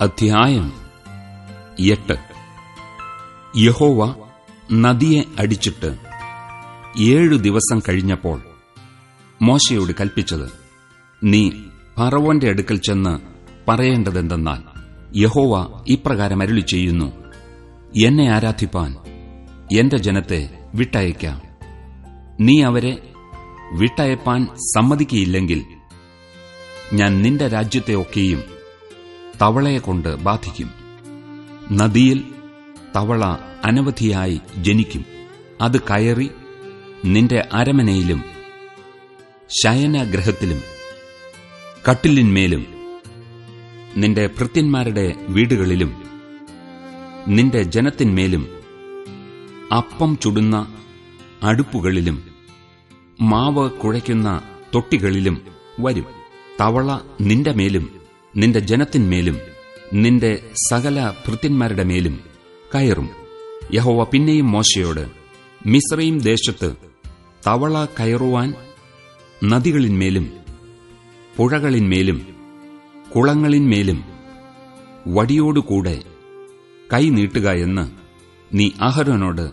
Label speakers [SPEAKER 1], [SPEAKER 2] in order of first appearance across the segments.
[SPEAKER 1] അധ്യായം എട്ട്. യഹോവ നദിയെ അടിച്ചിട്ട് ഏഴു ദിവസം കഴിഞ്ഞപ്പോൾ മോശയോട് കൽപ്പിച്ചത് നീ പറവോന്റെ അടുക്കൽ ചെന്ന് പറയേണ്ടതെന്തെന്നാൽ യഹോവ ഇപ്രകാരം അരുളി ചെയ്യുന്നു എന്നെ ആരാധിപ്പാൻ എന്റെ ജനത്തെ വിട്ടയക്കാം നീ അവരെ വിട്ടയപ്പാൻ സമ്മതിക്കയില്ലെങ്കിൽ ഞാൻ നിന്റെ രാജ്യത്തെ ഒക്കെയും തവളയെക്കൊണ്ട് ബാധിക്കും. നദിയിൽ തവള അനവധിയായി ജനിക്കും. അത് കയറി നിന്റെ അരമനയിലും ശയനഗ്രഹത്തിലും കട്ടിലിന്മേലും നിന്റെ ഭൃത്യന്മാരുടെ വീടുകളിലും നിന്റെ ജനത്തിന്മേലും അപ്പം ചുടുന്ന അടുപ്പുകളിലും മാവ് കുഴയ്ക്കുന്ന തൊട്ടികളിലും വരും. തവള നിന്റെ മേലും നിന്റെ ജനത്തിന്മേലും നിന്റെ സകല ഭൃത്യന്മാരുടെ മേലും കയറും. യഹോവ പിന്നെയും മോശയോട് മിശ്രയും ദേശത്ത് തവള കയറുവാൻ നദികളിന്മേലും പുഴകളിന്മേലും കുളങ്ങളിന്മേലും വടിയോടുകൂടെ കൈ നീട്ടുക എന്ന് നീ അഹരോനോട്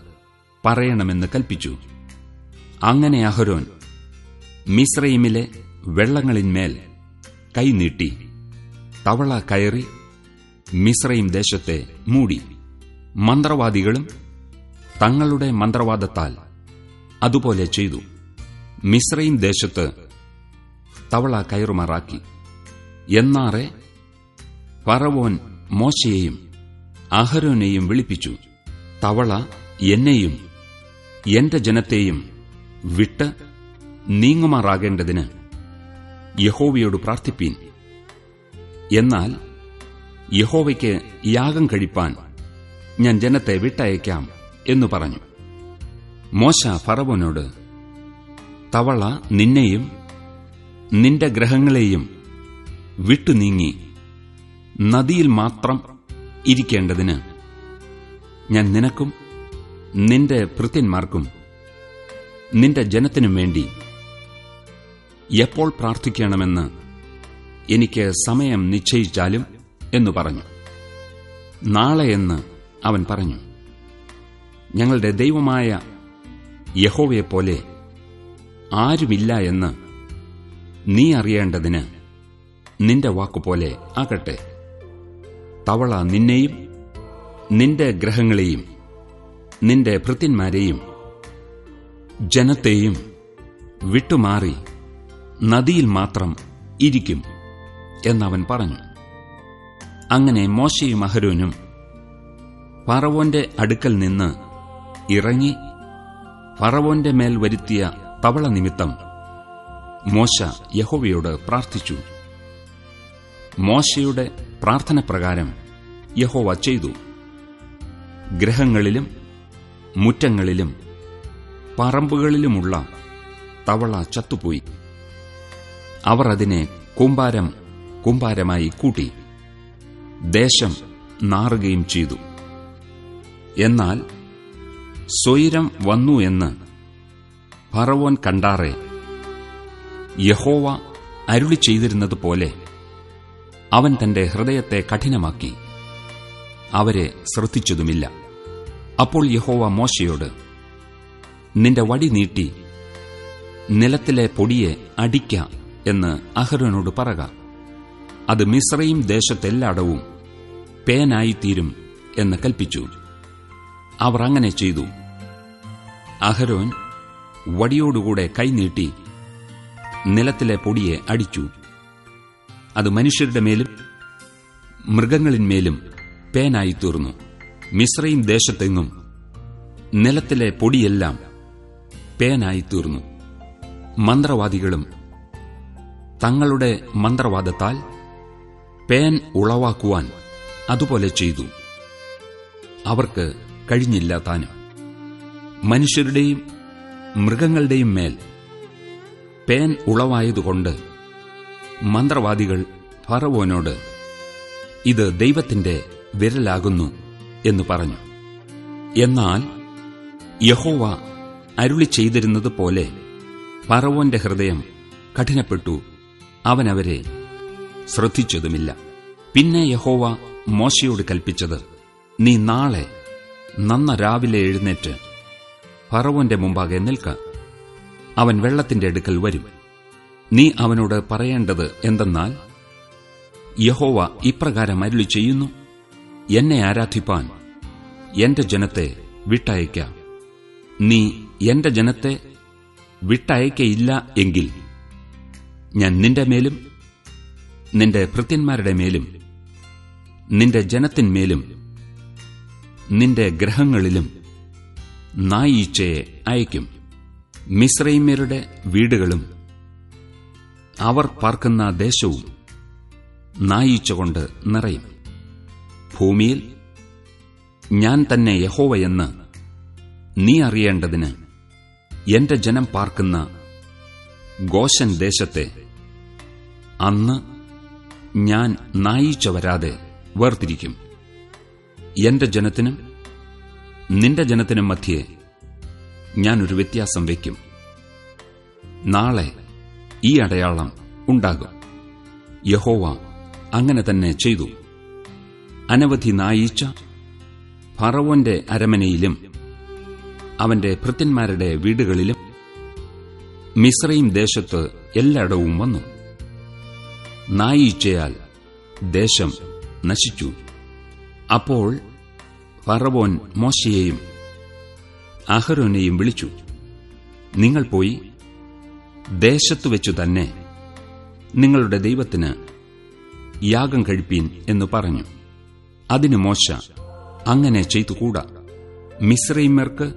[SPEAKER 1] പറയണമെന്ന് കൽപ്പിച്ചു. അങ്ങനെ അഹരോൻ മിശ്രയിമിലെ വെള്ളങ്ങളിന്മേൽ കൈ നീട്ടി. തവള കയറി മിശ്രയും ദേശത്തെ മൂടി. മന്ത്രവാദികളും തങ്ങളുടെ മന്ത്രവാദത്താൽ അതുപോലെ ചെയ്തു. മിശ്രയും ദേശത്ത് തവള കയറുമാറാക്കി. എന്നാറെ ഫറവോൻ മോശയെയും അഹരോനെയും വിളിപ്പിച്ചു. തവള എന്നെയും എന്റെ ജനത്തെയും വിട്ട് നീങ്ങുമാറാകേണ്ടതിന് യഹോവയോട് പ്രാർത്ഥിപ്പീൻ. എന്നാൽ യഹോവയ്ക്ക് യാഗം കഴിപ്പാൻ ഞാൻ ജനത്തെ വിട്ടയക്കാം എന്നു പറഞ്ഞു. മോശ ഫറവോനോട് തവള നിന്നെയും നിന്റെ ഗ്രഹങ്ങളെയും വിട്ടുനീങ്ങി നദിയിൽ മാത്രം ഇരിക്കേണ്ടതിന് ഞാൻ നിനക്കും നിന്റെ ഭൃത്യന്മാർക്കും നിന്റെ ജനത്തിനും വേണ്ടി എപ്പോൾ പ്രാർത്ഥിക്കണമെന്ന് എനിക്ക് സമയം നിശ്ചയിച്ചാലും എന്നു പറഞ്ഞു. നാളെയെന്ന് അവൻ പറഞ്ഞു. ഞങ്ങളുടെ ദൈവമായ യഹോവയെപ്പോലെ ആരുമില്ല എന്ന് നീ അറിയേണ്ടതിന് നിന്റെ വാക്കുപോലെ ആകട്ടെ. തവള നിന്നെയും നിന്റെ ഗ്രഹങ്ങളെയും നിന്റെ ഭൃത്യന്മാരെയും ജനത്തെയും വിട്ടുമാറി നദിയിൽ മാത്രം ഇരിക്കും. എന്നവൻ പറഞ്ഞു അങ്ങനെ മോശയും അഹരോനും ഫറവോന്റെ അടുക്കൽ നിന്ന് ഇറങ്ങി ഫറവോന്റെ മേൽ വരുത്തിയ തവള നിമിത്തം മോശ യഹോവയോട് പ്രാർത്ഥിച്ചു. മോശയുടെ പ്രാർത്ഥന പ്രകാരം യഹോവ ചെയ്തു. ഗ്രഹങ്ങളിലും മുറ്റങ്ങളിലും പറമ്പുകളിലുമുള്ള തവള ചത്തുപോയി. അവർ അതിനെ കൂമ്പാരം കൂമ്പാരമായി കൂട്ടി. ദേശം നാറുകയും ചെയ്തു. എന്നാൽ സ്വൈരം വന്നു എന്ന് ഫറവോൻ കണ്ടാറെ യഹോവ അരുളി ചെയ്തിരുന്നത് പോലെ അവൻ തന്റെ ഹൃദയത്തെ കഠിനമാക്കി. അവരെ ശ്രദ്ധിച്ചതുമില്ല. അപ്പോൾ യഹോവ മോശയോട് നിന്റെ വടി നീട്ടി നിലത്തിലെ പൊടിയെ അടിക്ക എന്ന് അഹരോനോട് പറക. അത് മിശ്രയും ദേശത്തെല്ലാടവും പേനായിത്തീരും എന്ന് കൽപ്പിച്ചു. അവർ അങ്ങനെ ചെയ്തു. അഹരോൻ വടിയോടുകൂടെ കൈനീട്ടി നിലത്തിലെ പൊടിയെ അടിച്ചു. അത് മനുഷ്യരുടെ മേലും മൃഗങ്ങളിന്മേലും പേനായി തീർന്നു മിശ്രയും ദേശത്തെങ്ങും നിലത്തിലെ പൊടിയെല്ലാം പേനായി തീർന്നു മന്ത്രവാദികളും തങ്ങളുടെ മന്ത്രവാദത്താൽ പേൻ ഉളവാക്കുവാൻ അതുപോലെ ചെയ്തു. അവർക്ക് കഴിഞ്ഞില്ല താനും. മനുഷ്യരുടെയും മൃഗങ്ങളുടെയും മേൽ പേൻ ഉളവായതുകൊണ്ട് മന്ത്രവാദികൾ ഫറവോനോട് ഇത് ദൈവത്തിന്റെ വിരലാകുന്നു എന്ന് പറഞ്ഞു. എന്നാൽ യഹോവ അരുളി ചെയ്തിരുന്നതുപോലെ ഫറവോന്റെ ഹൃദയം കഠിനപ്പെട്ടു. അവനവരെ ശ്രദ്ധിച്ചതുമില്ല. പിന്നെ യഹോവ മോശയോട് കൽപ്പിച്ചത് നീ നാളെ നന്ന രാവിലെ എഴുന്നേറ്റ് ഫറവോന്റെ മുമ്പാകെ നിൽക്ക. അവൻ വെള്ളത്തിന്റെ അടുക്കൽ വരും. നീ അവനോട് പറയേണ്ടത് എന്തെന്നാൽ യഹോവ ഇപ്രകാരം അരുളി ചെയ്യുന്നു എന്നെ ആരാധിപ്പാൻ എന്റെ ജനത്തെ വിട്ടയക്ക നീ എന്റെ ജനത്തെ വിട്ടയക്കയില്ല എങ്കിൽ ഞാൻ നിന്റെ മേലും നിന്റെ ഭൃത്യന്മാരുടെ മേലും നിന്റെ ജനത്തിന്മേലും നിന്റെ ഗ്രഹങ്ങളിലും നായീച്ചയെ അയക്കും മിശ്രൈമ്യരുടെ വീടുകളും അവർ പാർക്കുന്ന ദേശവും നായീച്ച കൊണ്ട് നിറയും. ഭൂമിയിൽ ഞാൻ തന്നെ യഹോവയെന്ന് നീ അറിയേണ്ടതിന് എന്റെ ജനം പാർക്കുന്ന ഗോശൻ ദേശത്തെ അന്ന് ഞാൻ നായിച്ച വരാതെ വേർതിരിക്കും. എന്റെ ജനത്തിനും നിന്റെ ജനത്തിനും മധ്യേ ഞാനൊരു വ്യത്യാസം വയ്ക്കും. നാളെ ഈ അടയാളം ഉണ്ടാകും. യഹോവ അങ്ങനെ തന്നെ ചെയ്തു. അനവധി നായീച്ച ഫറവോന്റെ അരമനയിലും അവന്റെ ഭൃത്യന്മാരുടെ വീടുകളിലും മിശ്രയും ദേശത്ത് എല്ലായിടവും വന്നു. നായീച്ചയാൽ ദേശം നശിച്ചു. അപ്പോൾ ഫറവോൻ മോശയെയും അഹരോനെയും വിളിച്ചു. നിങ്ങൾ പോയി ദേശത്തു വെച്ചു തന്നെ നിങ്ങളുടെ ദൈവത്തിന് യാഗം കഴിപ്പീൻ എന്നു പറഞ്ഞു. അതിന് മോശ അങ്ങനെ ചെയ്തുകൂടാ. മിശ്രൈമർക്ക്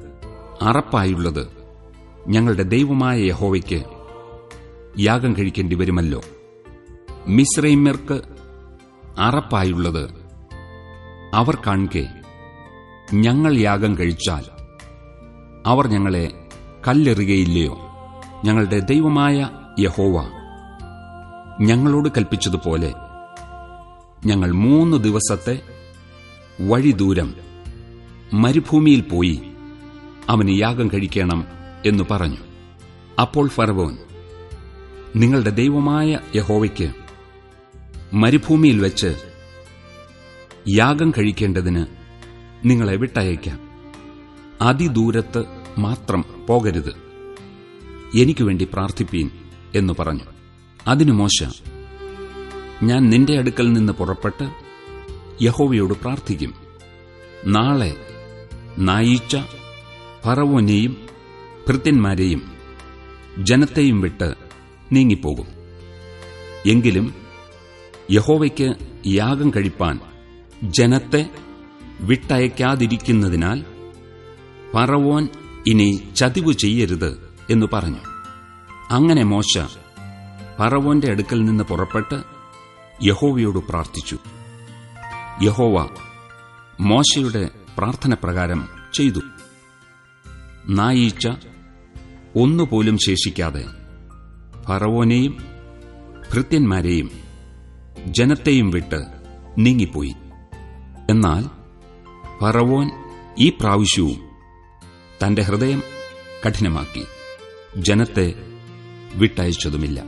[SPEAKER 1] അറപ്പായുള്ളത് ഞങ്ങളുടെ ദൈവമായ യഹോവയ്ക്ക് യാഗം കഴിക്കേണ്ടി വരുമല്ലോ. മിശ്രൈമ്യർക്ക് അറപ്പായുള്ളത് അവർ കാൺകെ ഞങ്ങൾ യാഗം കഴിച്ചാൽ അവർ ഞങ്ങളെ കല്ലെറുകയില്ലയോ? ഞങ്ങളുടെ ദൈവമായ യഹോവ ഞങ്ങളോട് കൽപ്പിച്ചതുപോലെ ഞങ്ങൾ മൂന്ന് ദിവസത്തെ വഴി ദൂരം മരുഭൂമിയിൽ പോയി അവന് യാഗം കഴിക്കണം എന്നു പറഞ്ഞു. അപ്പോൾ ഫറവോൻ നിങ്ങളുടെ ദൈവമായ യഹോവയ്ക്ക് മരുഭൂമിയിൽ വെച്ച് യാഗം കഴിക്കേണ്ടതിന് നിങ്ങളെ വിട്ടയക്കാം. അതിദൂരത്ത് മാത്രം പോകരുത്. എനിക്കു വേണ്ടി പ്രാർത്ഥിപ്പീൻ എന്ന് പറഞ്ഞു. അതിനു മോശ ഞാൻ നിന്റെ അടുക്കൽ നിന്ന് പുറപ്പെട്ട് യഹോവയോട് പ്രാർത്ഥിക്കും. നാളെ നായിച്ച പറവോനെയും ഭൃത്യന്മാരെയും ജനത്തെയും വിട്ട് നീങ്ങിപ്പോകും. എങ്കിലും യഹോവയ്ക്ക് യാഗം കഴിപ്പാൻ ജനത്തെ വിട്ടയക്കാതിരിക്കുന്നതിനാൽ പറവോൻ ഇനി ചതിവ് ചെയ്യരുത് എന്നു പറഞ്ഞു. അങ്ങനെ മോശ പറവോന്റെ അടുക്കൽ നിന്ന് പുറപ്പെട്ട് യഹോവയോട് പ്രാർത്ഥിച്ചു. യഹോവ മോശയുടെ പ്രാർത്ഥന പ്രകാരം ചെയ്തു. നായീച്ച ഒന്നുപോലും ശേഷിക്കാതെ ഫറവോനെയും ഭൃത്യന്മാരെയും ജനത്തെയും വിട്ട് നീങ്ങിപ്പോയി. എന്നാൽ ഫറവോൻ ഈ പ്രാവശ്യവും തന്റെ ഹൃദയം കഠിനമാക്കി ജനത്തെ വിട്ടയച്ചതുമില്ല.